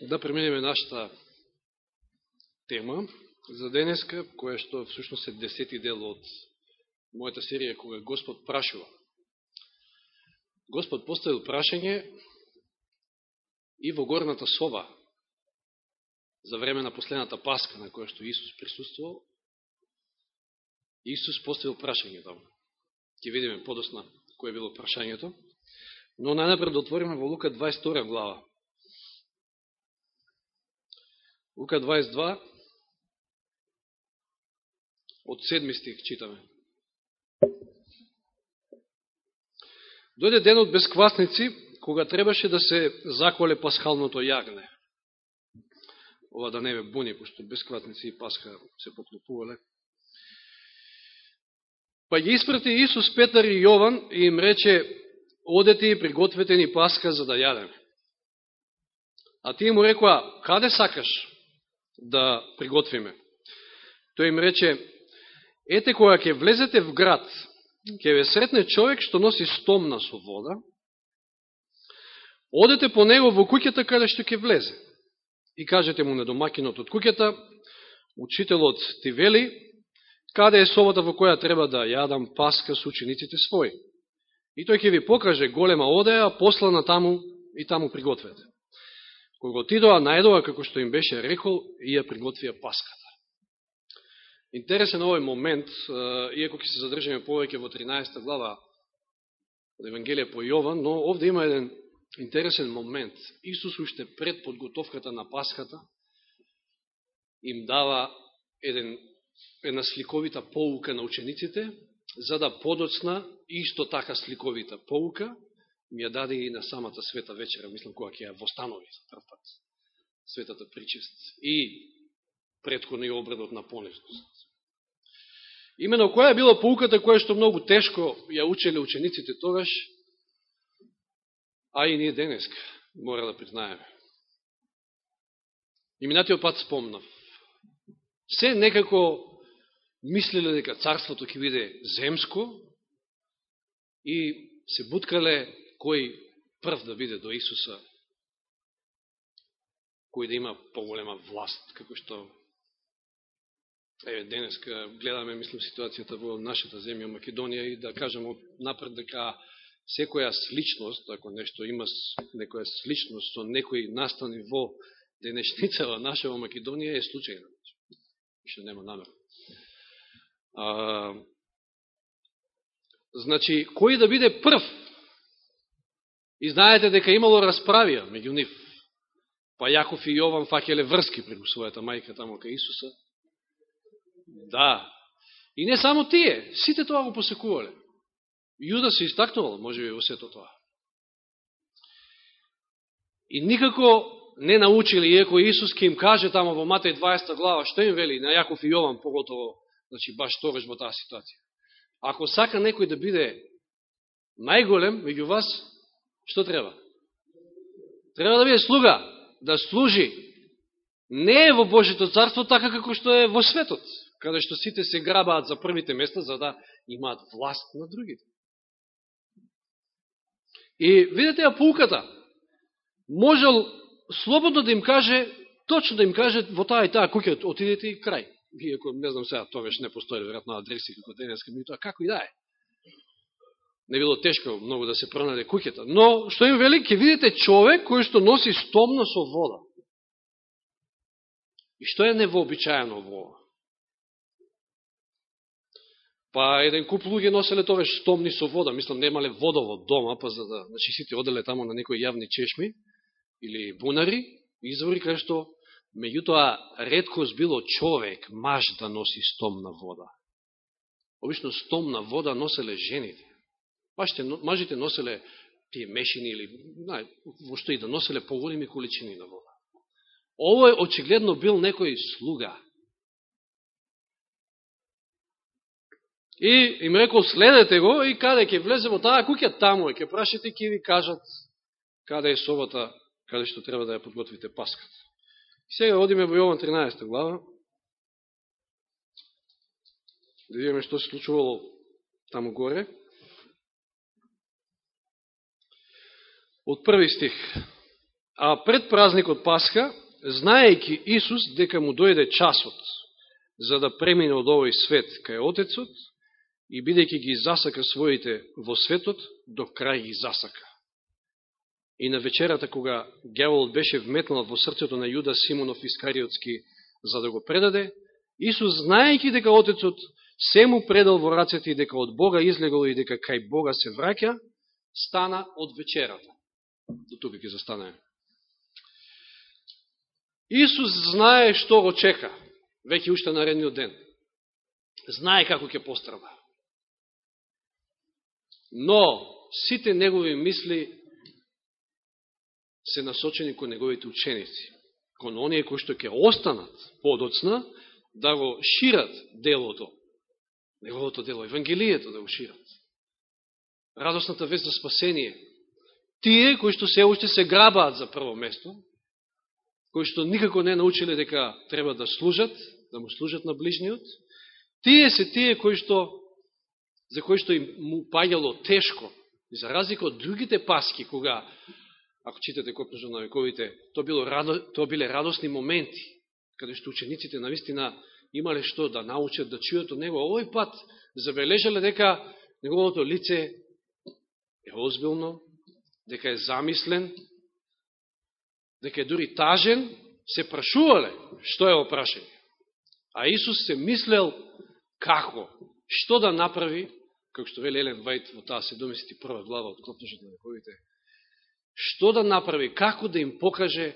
да преминеме нашата тема за денеска, која што всушност е десети дел од мојата серија кога Господ прашува. Господ поставил прашање и во горната соба за време на последната паска на која што Исус присуствувал. Исус поставил прашање таму. Ке видиме подосна кој било прашањето. Но најнапред да отвориме во Лука 22 глава. Лука 22, од седми стих читаме. Дојде денот без квасници, кога требаше да се заколе пасхалното јагне. Ова да не ве буни, пошто без квасници и пасха се поклопувале. Па ги испрати Исус, Петар и Јован и им рече, одете и пригответе ни паска за да јадеме. А тие му рекоа, каде сакаш? Да приготвиме. Тој им рече, ете која ќе влезете в град, ќе ве сретне човек што носи стомна со вода, одете по него во куќата каде што ќе влезе. И кажете му на домакинот од куќата, учителот ти вели, каде е собата во која треба да јадам паска со учениците своји. И тој ќе ви покаже голема одеја, послана таму и таму пригответе. Кога отидоа, најдоа како што им беше рекол и ја приготвија паската. Интересен овој момент, иако ќе се задржаме повеќе во 13 глава од Евангелие по Јован, но овде има еден интересен момент. Исус уште пред подготовката на паската им дава еден, една сликовита поука на учениците, за да подоцна исто така сликовита поука ми ја даде и на самата света вечера, мислам, кога ќе ја востанови за прв пат светата причест и предходно и обредот на понежност. Имено, која е била поуката која што многу тешко ја учеле учениците тогаш, а и ние денеска, мора да признаеме. И минатиот пат спомнав. Се некако мислеле дека царството ќе биде земско и се буткале кој прв да биде до Исуса, кој да има поголема власт, како што еве денеска гледаме, мислам, ситуацијата во нашата земја Македонија и да кажемо напред дека секоја сличност, ако нешто има некоја сличност со некој настани во денешница во наша во Македонија е случајна. Што нема намер. А, значи, кој да биде прв И знаете дека имало расправија меѓу нив. Па Јаков и Јован факеле врски преку својата мајка тамо кај Исуса. Да. И не само тие, сите тоа го посекувале. Јуда се истакнувал, може би, во сето тоа. И никако не научили, иако Исус ке им каже тамо во Матеј 20 глава, што им вели на Јаков и Јован, поготово, значи, баш тогаш во таа ситуација. Ако сака некој да биде најголем меѓу вас, Што треба? Треба да биде слуга, да служи. Не е во Божито царство така како што е во светот, каде што сите се грабаат за првите места за да имаат власт на другите. И видите ја пулката. Можел слободно да им каже, точно да им каже во таа и таа куќа отидете и крај. Иако не знам сега, тоа веќе не постои веројатно адреси како денеска, ми тоа како и да е не било тешко многу да се пронаде куќата. Но, што им вели, ке видите човек кој што носи стомно со вода. И што е невообичаено во ова? Па еден куп луѓе носеле тоа стомни со вода. Мислам, немале водовод дома, па за да, значи сите оделе тамо на некои јавни чешми или бунари, извори кај што, меѓутоа, редкост било човек, маж да носи стомна вода. Обично стомна вода носеле жените. Мажите, мажите носеле тие мешини или знај, во што и да носеле поголеми количини на вода. Ово е очигледно бил некој слуга. И им рекол, следете го и каде ќе влезе во таа куќа, таму е, ќе прашите и ќе ви кажат каде е собата, каде што треба да ја подготвите паската. И сега одиме во Јован 13 глава, да видиме што се случувало таму горе. Од први стих. А пред празникот Пасха, знаејќи Исус дека му дојде часот за да премине од овој свет кај Отецот и бидејќи ги засака своите во светот, до крај ги засака. И на вечерата, кога гјаволот беше вметнал во срцето на Јуда Симонов Искариотски за да го предаде, Исус, знаејќи дека Отецот се му предал во рацете и дека од Бога излегол и дека кај Бога се враќа, стана од вечерата. До тука ќе застане. Исус знае што го чека, веќе уште наредниот ден. Знае како ќе пострада. Но, сите негови мисли се насочени кон неговите ученици, кон оние кои што ќе останат подоцна, да го шират делото, неговото дело, Евангелието да го шират. Радосната вест за спасение. Тие кои што се уште се грабаат за прво место, кои што никако не научиле дека треба да служат, да му служат на ближниот, тие се тие кои што за кои што им му паѓало тешко, и за разлика од другите паски, кога, ако читате копножо на вековите, то, било, то биле радосни моменти, каде што учениците наистина имале што да научат, да чујат од него. Овој пат забележале дека неговото лице е озбилно, дека е замислен, дека е дури тажен, се прашувале што е опрашање. А Исус се мислел како, што да направи, како што вели Елен Вајт во таа 71 глава од Копнежот на вековите, што да направи, како да им покаже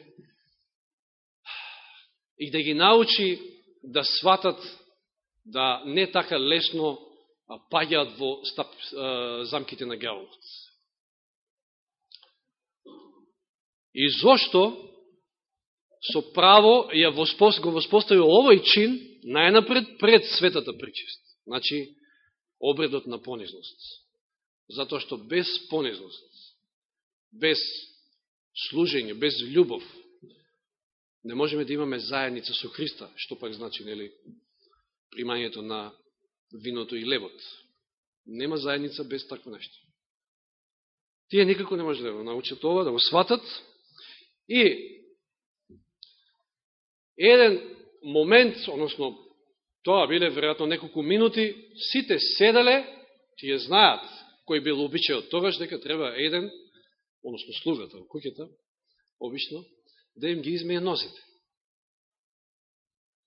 и да ги научи да сватат да не така лесно паѓаат во стап, замките на гјаволот. И зошто со право ја воспост, го воспоставил овој чин најнапред пред светата причест. Значи, обредот на понизност. Затоа што без понизност, без служење, без љубов, не можеме да имаме заедница со Христа, што пак значи, нели, примањето на виното и левот. Нема заедница без такво нешто. Тие никако не може да го научат ова, да го сватат. И еден момент, односно тоа биле веројатно неколку минути, сите седеле, тие знаат кој бил обичајот тогаш, дека треба еден, односно слугата во куќата, обично, да им ги измие нозите.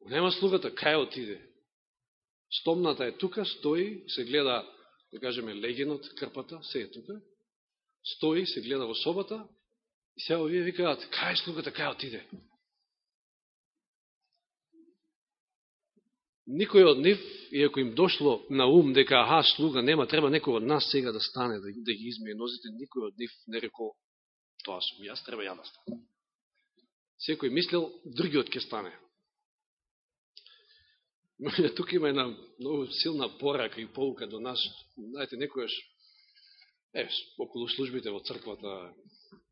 Нема слугата, кај отиде? Стомната е тука, стои, се гледа, да кажеме, легенот, крпата, се е тука, стои, се гледа во собата, и сега вие викаат, кај е слугата, кај отиде? Никој од нив, иако им дошло на ум дека аха, слуга нема, треба некој од нас сега да стане, да, да ги измие нозите, никој од нив не реко тоа сум јас, треба ја да стане. Секој мислел, другиот ќе стане. Тук има една много силна порака и полука до нас. Знаете, некојаш, е, околу службите во црквата,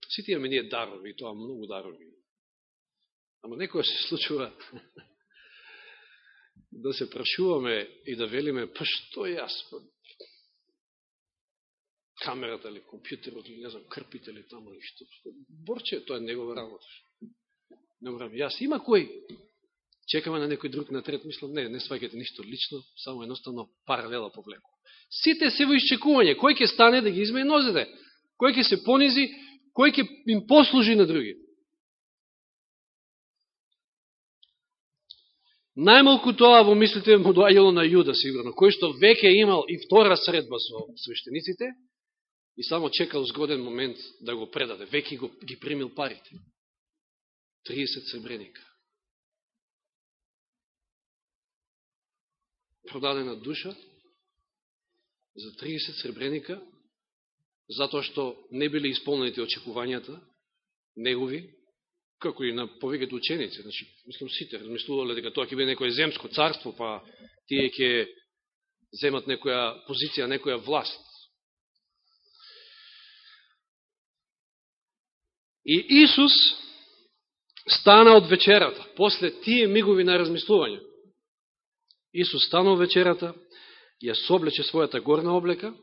сите имаме ние дарови, тоа многу дарови. Ама некоја се случува да се прашуваме и да велиме, па што јас? Па, камерата или компјутерот или не знам, крпите или тамо или што. Борче, тоа е негова работа. Не морам јас. Има кој чекаме на некој друг на трет, мислам, не, не сваќате ништо лично, само едноставно паралела повлеку. Сите се во исчекување. Кој ќе стане да ги измеја нозите? Кој ќе се понизи? Кој ќе им послужи на други? Најмалку тоа во мислите му доаѓало на Јуда, сигурно, кој што веќе имал и втора средба со свештениците и само чекал згоден момент да го предаде. Веќе го, ги примил парите. 30 сребреника. Продадена душа за 30 сребреника, затоа што не били исполнените очекувањата негови, како и на повеќето ученици, значи, мислам сите, размислувале дека тоа ќе биде некој земско царство, па тие ќе земат некоја позиција, некоја власт. И Исус стана од вечерата, после тие мигови на размислување. Исус стана од вечерата, ја соблече својата горна облека,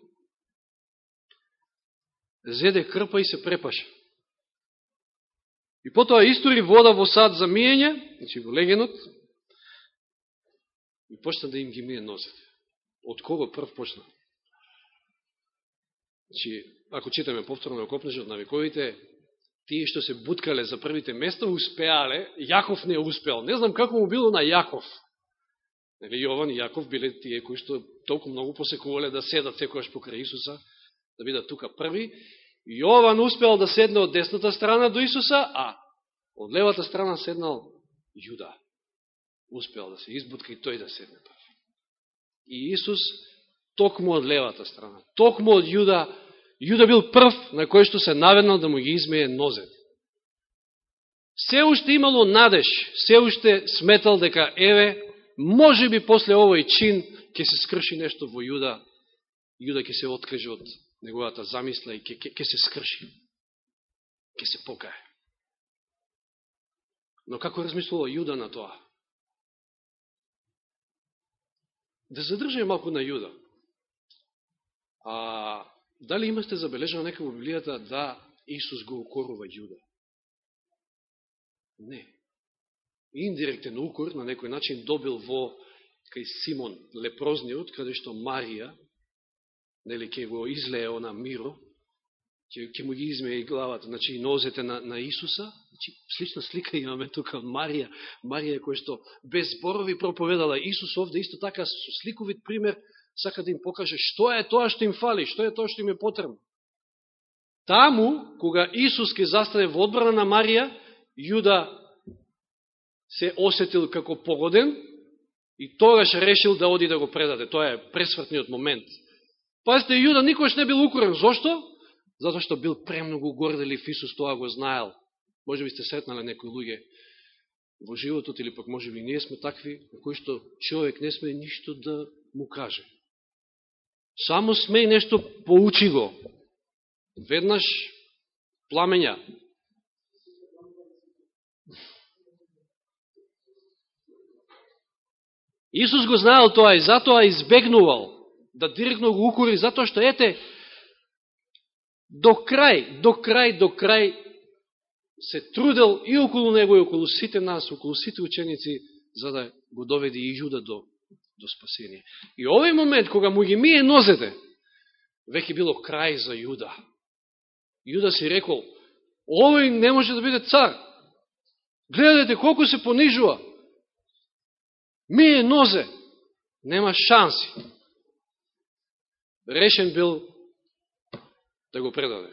зеде крпа и се препаше. И потоа истори вода во сад за мијење, значи во легенот, и почна да им ги мие нозете. Од кого прв почна? Значи, ако читаме повторно копнежот на вековите, тие што се буткале за првите места успеале, Јаков не успеал. Не знам како му било на Јаков. Нели Јован и Јаков биле тие кои што толку многу посекувале да седат секојаш покрај Исуса, да бидат тука први. Јован успеал да седне од десната страна до Исуса, а од левата страна седнал Јуда. Успеал да се избутка и тој да седне први. И Исус токму од левата страна, токму од Јуда, Јуда бил прв на кој што се наведнал да му ги измее нозет. Се уште имало надеж, се уште сметал дека еве, може би после овој чин ќе се скрши нешто во Јуда, Јуда ќе се откаже од неговата замисла и ќе, се скрши. Ќе се покае. Но како размислува Јуда на тоа? Да задржаме малку на Јуда. А, дали имате забележено нека во Библијата да Исус го укорува Јуда? Не. Индиректен укор на некој начин добил во кај Симон лепрозниот, каде што Марија, нели, ке го излее она миро, ќе, ќе му ги измее и главата, значи и нозете на, на Исуса, значи слична слика имаме тука Марија, Марија која што без зборови проповедала Исус овде, исто така со сликовит пример, сака да им покаже што е тоа што им фали, што е тоа што им е потребно. Таму, кога Исус ке застане во одбрана на Марија, Јуда се осетил како погоден и тогаш решил да оди да го предаде. Тоа е пресвртниот момент. Пазите, Јуда никош не бил укорен. Зошто? Зато што бил премногу горделив Исус, тоа го знаел. Може би сте сретнали некои луѓе во животот, или пак може би ние сме такви, на кои што човек не сме ништо да му каже. Само сме нешто поучи го. Веднаш пламења. Исус го знаел тоа и затоа избегнувал да директно го укори, затоа што ете, до крај, до крај, до крај се трудел и околу него, и околу сите нас, околу сите ученици, за да го доведе и Јуда до, до спасение. И овој момент, кога му ги мие нозете, веќе било крај за Јуда. Јуда си рекол, овој не може да биде цар. Гледате колку се понижува. Мие нозе. Нема шанси решен бил да го предаде.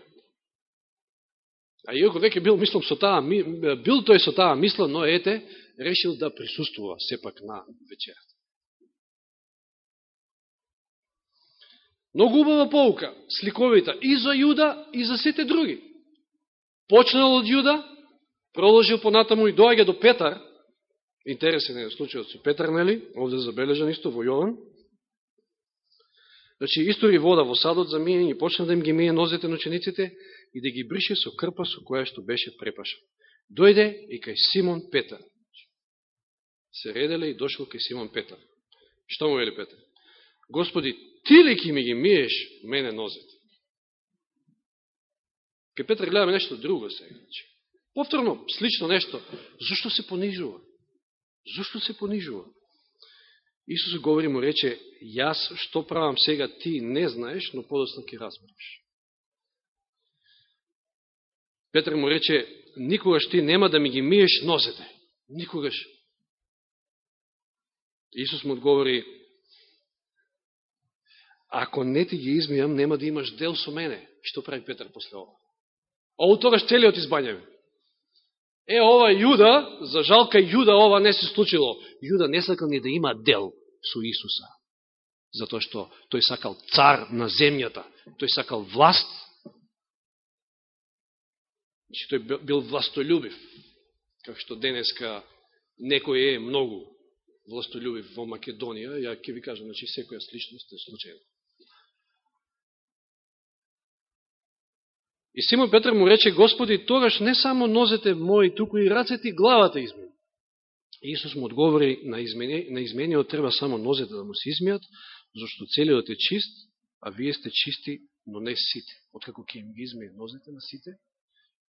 А иако веќе бил, мислам, со таа, бил тој со таа мисла, но ете, решил да присуствува сепак на вечерата. Многу убава поука, сликовита и за Јуда, и за сите други. Почнал од Јуда, проложил понатаму и доаѓа до Петар, интересен е случајот со Петар, нели, овде забележан исто во Јован, Значи, истори вода во садот за мијање почна да им ги мие нозете на учениците и да ги брише со крпа со која што беше препашен. Дојде и кај Симон Петар. Се ределе и дошол кај Симон Петар. Што му вели Петар? Господи, ти ли ки ми ги миеш мене нозете? Кај Петар гледаме нешто друго сега. Значи. Повторно, слично нешто. Зошто се понижува? Зошто се понижува? Исус говори му рече, јас што правам сега ти не знаеш, но подосна ќе разбереш. Петр му рече, никогаш ти нема да ми ги миеш нозете. Никогаш. Исус му одговори, ако не ти ги измијам, нема да имаш дел со мене. Што прави Петр после ова? Ово тогаш целиот избањаме. Е, ова Јуда, за жалка Јуда ова не се случило. Јуда не сакал ни да има дел со Исуса. Затоа што тој сакал цар на земјата, тој сакал власт, че тој бил властолюбив, како што денеска некој е многу властолюбив во Македонија, ја ќе ви кажам, значи секоја сличност е случајна. И Симон Петр му рече, Господи, тогаш не само нозете мои, туку и рацете и главата измени. Иисус му одговори на, измени, на измениот треба само нозете да му се измијат, зашто целиот е чист, а вие сте чисти, но не сите. Откако ќе им ги измеја нозете на сите,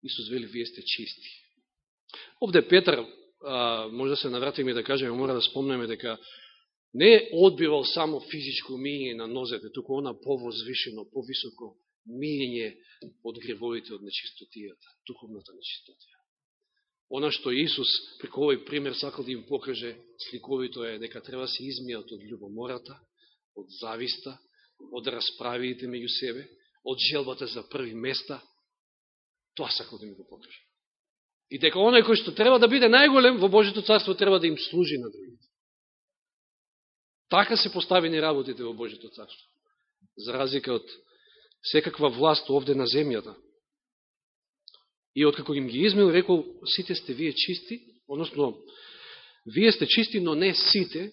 Исус вели, вие сте чисти. Овде Петар, а, може да се навратиме и да кажеме, мора да спомнеме дека не одбивал само физичко мијење на нозете, туку она повозвишено, повисоко мијење од гревовите од нечистотијата, духовната нечистотија. Она што Исус преко овој пример сакал да им покаже сликовито е дека треба да се измијат од љубомората, од зависта, од расправиите меѓу себе, од желбата за први места, тоа сакал да ми го покаже. И дека оној кој што треба да биде најголем во Божито царство треба да им служи на другите. Така се поставени работите во Божито царство. За разлика од секаква власт овде на земјата. И откако им ги измил, рекол, сите сте вие чисти, односно, вие сте чисти, но не сите.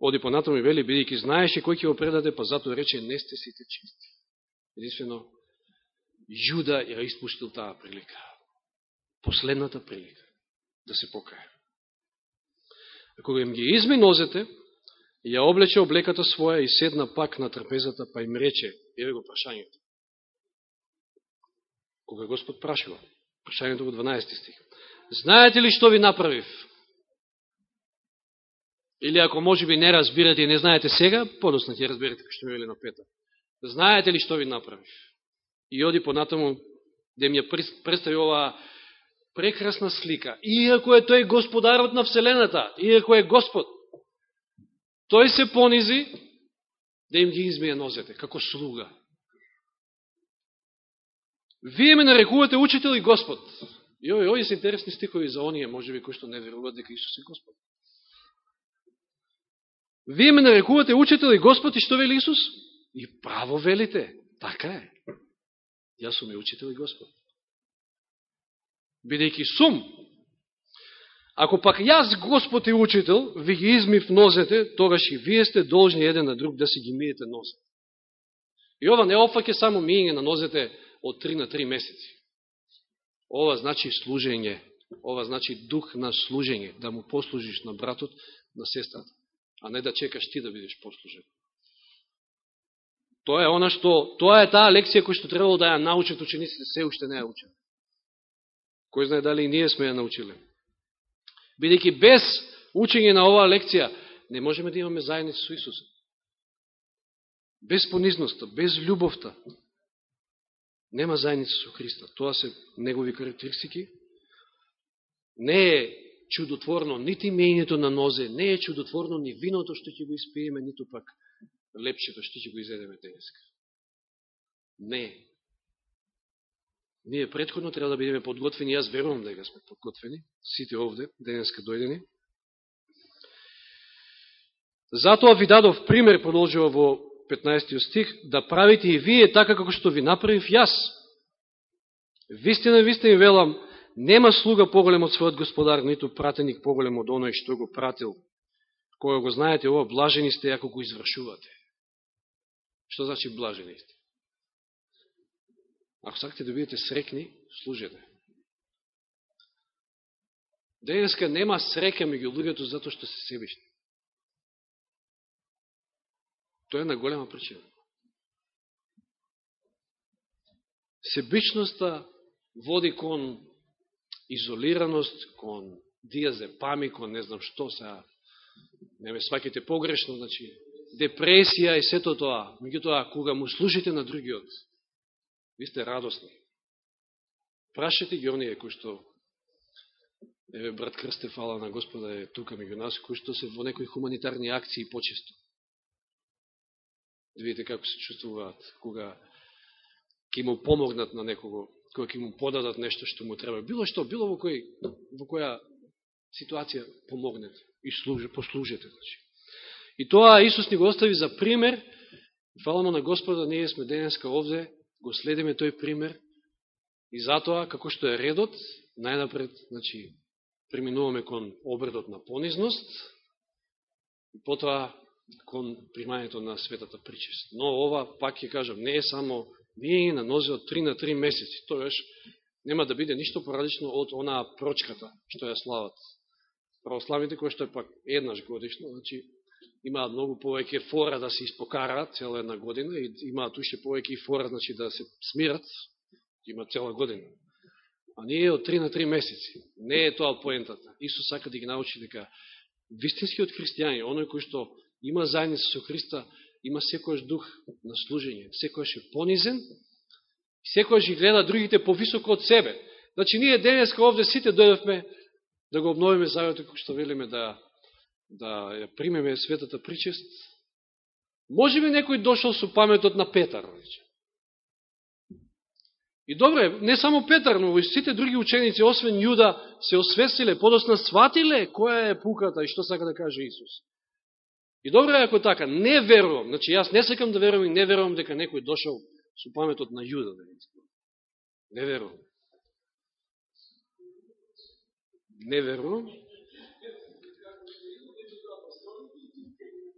Оди понатаму и вели, бидејќи знаеше кој ќе го предаде, па затоа рече, не сте сите чисти. Единствено, Јуда ја испуштил таа прилика. Последната прилика да се покае. А кога им ги изми нозете, ја облече облеката своја и седна пак на трапезата, па им рече, еве го прашањето. Кога Господ прашува, прашањето во 12 стих. Знаете ли што ви направив? Или ако може би не разбирате и не знаете сега, подосна ќе разберете што ми вели на пета. Знаете ли што ви направив? И оди понатаму да ми ја представи оваа прекрасна слика. Иако е тој господарот на Вселената, иако е Господ, тој се понизи да им ги измие нозете, како слуга. Вие ме нарекувате учител и Господ. И овие, ови се интересни стихови за оние, може би, кои што не веруват дека Исус е Господ. Вие ме нарекувате учител и Господ и што вели Исус? И право велите. Така е. Јас сум и учител и Господ бидејќи сум. Ако пак јас, Господ и учител, ви ги измив нозете, тогаш и вие сте должни еден на друг да си ги миете нозете. И ова не опфаке само мијење на нозете од 3 на 3 месеци. Ова значи служење, ова значи дух на служење, да му послужиш на братот, на сестрата, а не да чекаш ти да бидеш послужен. Тоа е она што, тоа е таа лекција која што требало да ја научат учениците, се уште не ја учат. Кој знае дали и ние сме ја научиле. Бидејќи без учење на оваа лекција не можеме да имаме заедница со Исуса. Без понизноста, без љубовта, нема заедница со Христа. Тоа се негови карактеристики. Не е чудотворно нити мењето на нозе, не е чудотворно ни виното што ќе го испиеме, ниту пак лепчето што ќе го изедеме денеска. Не е. Ние предходно треба да бидеме подготвени, јас верувам дека сме подготвени, сите овде, денеска дојдени. Затоа ви дадов пример, продолжува во 15 стих, да правите и вие така како што ви направив јас. Вистина, вистина и велам, нема слуга поголем од својот господар, ниту пратеник поголем од оној што го пратил. Кога го знаете ова, блажени сте ако го извршувате. Што значи блажени сте? Ако сакате да бидете срекни, служете. Денеска нема срека меѓу луѓето затоа што се себишни. Тоа е на голема причина. Себичноста води кон изолираност, кон диазепами, кон не знам што се. не ме сваките погрешно, значи, депресија и сето тоа. Меѓутоа, кога му служите на другиот, Ви сте радосни. Прашете ги оние кои што Еве, брат Крсте, фала на Господа е тука меѓу нас, кои што се во некои хуманитарни акции почесто. Да видите како се чувствуваат, кога ќе му помогнат на некого, кога ќе му подадат нешто што му треба. Било што, било во, кој, во која ситуација помогнете и служи, послужете. Значи. И тоа Исус ни го остави за пример. Фала на Господа, ние сме денеска овде го следиме тој пример и затоа, како што е редот, најнапред, значи, преминуваме кон обредот на понизност и потоа кон примањето на светата причест. Но ова, пак ќе кажам, не е само ние на нозе од 3 на 3 месеци. тојаш нема да биде ништо поразлично од онаа прочката што ја слават православите, кои што е пак еднаш годишно, значи имаат многу повеќе фора да се испокараат цела една година и имаат уште повеќе фора значи, да се смират, има цела година. а ние од 3 на 3 месеци. Не е тоа поентата. Исус сака да ги научи дека вистинскиот христијани, оној кој што има заедница со Христа, има секојаш дух на служење, секојаш е понизен, секојаш ги гледа другите повисоко од себе. Значи, ние денеска овде сите дојдовме да го обновиме заветот, како што велиме да, да ја примеме светата причест. Може би некој дошол со паметот на Петар, рече. И добре, не само Петар, но и сите други ученици, освен Јуда, се освестиле, подосна сватиле која е пуката и што сака да каже Исус. И добре, ако така, не верувам, значи јас не секам да верувам и не верувам дека некој дошол со паметот на Јуда, да не верувам. Не верувам.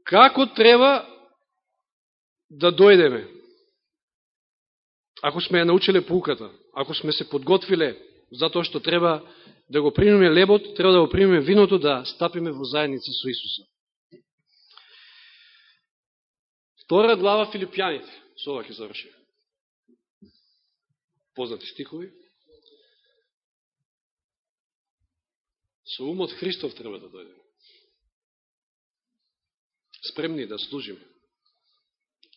Како треба да дојдеме? ако сме ја научиле пулката, ако сме се подготвиле за тоа што треба да го примеме лебот, треба да го примеме виното, да стапиме во заедница со Исуса. Втора глава Филипјаните. Со ова ќе завршим. Познати стихови. Со умот Христов треба да дојдеме. Спремни да служиме,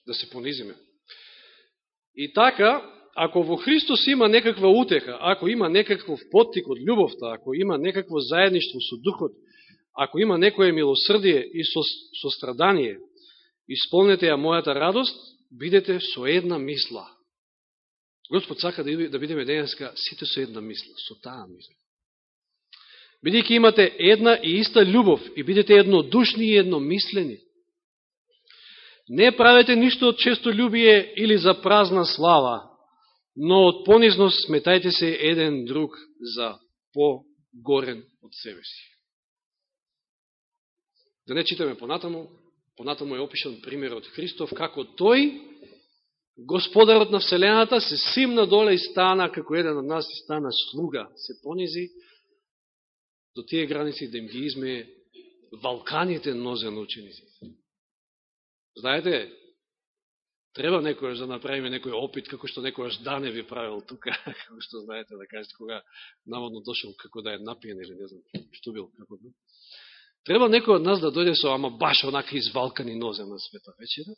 да се понизиме. И така, ако во Христос има некаква утеха, ако има некаков поттик од љубовта, ако има некакво заедништво со Духот, ако има некое милосрдие и со, со страдание, исполнете ја мојата радост, бидете со една мисла. Господ сака да, да, бидеме денеска сите со една мисла, со таа мисла. Бидејќи имате една и иста љубов и бидете еднодушни и едномислени, Не правете ништо од честолюбие или за празна слава, но од понизност сметајте се еден друг за по-горен од себе си. Да не читаме понатаму, понатаму е опишан пример од Христов, како тој, господарот на Вселената, се симна доле и стана, како еден од нас и стана слуга, се понизи до тие граници да им ги изме валканите нозе на учениците. Знаете, треба некојаш да направиме некој опит, како што некојаш Дане ви правил тука, како што знаете да кажете, кога наводно дошел како да е напиен или не знам што бил, како да бил. Треба некој од нас да дојде со ама баш онака извалкани нозе на света вечера,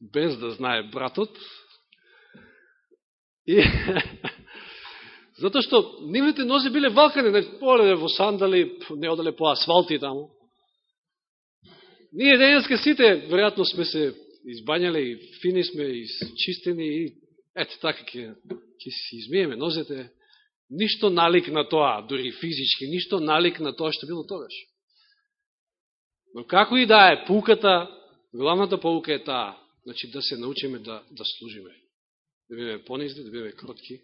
без да знае братот. И Зато што нивните нозе биле валкани, не поле во сандали, не одале по асфалти таму. Ние денеска сите, веројатно сме се избањале и фини сме и чистени и ете така ќе, ќе си измиеме нозете. Ништо налик на тоа, дури физички, ништо налик на тоа што било тогаш. Но како и да е пуката главната полука е таа, значи да се научиме да, да служиме. Да бидеме понизни, да бидеме кротки,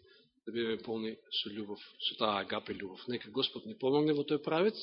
да бидеме полни со љубов, со таа агапе љубов. Нека Господ ни помогне во тој правец,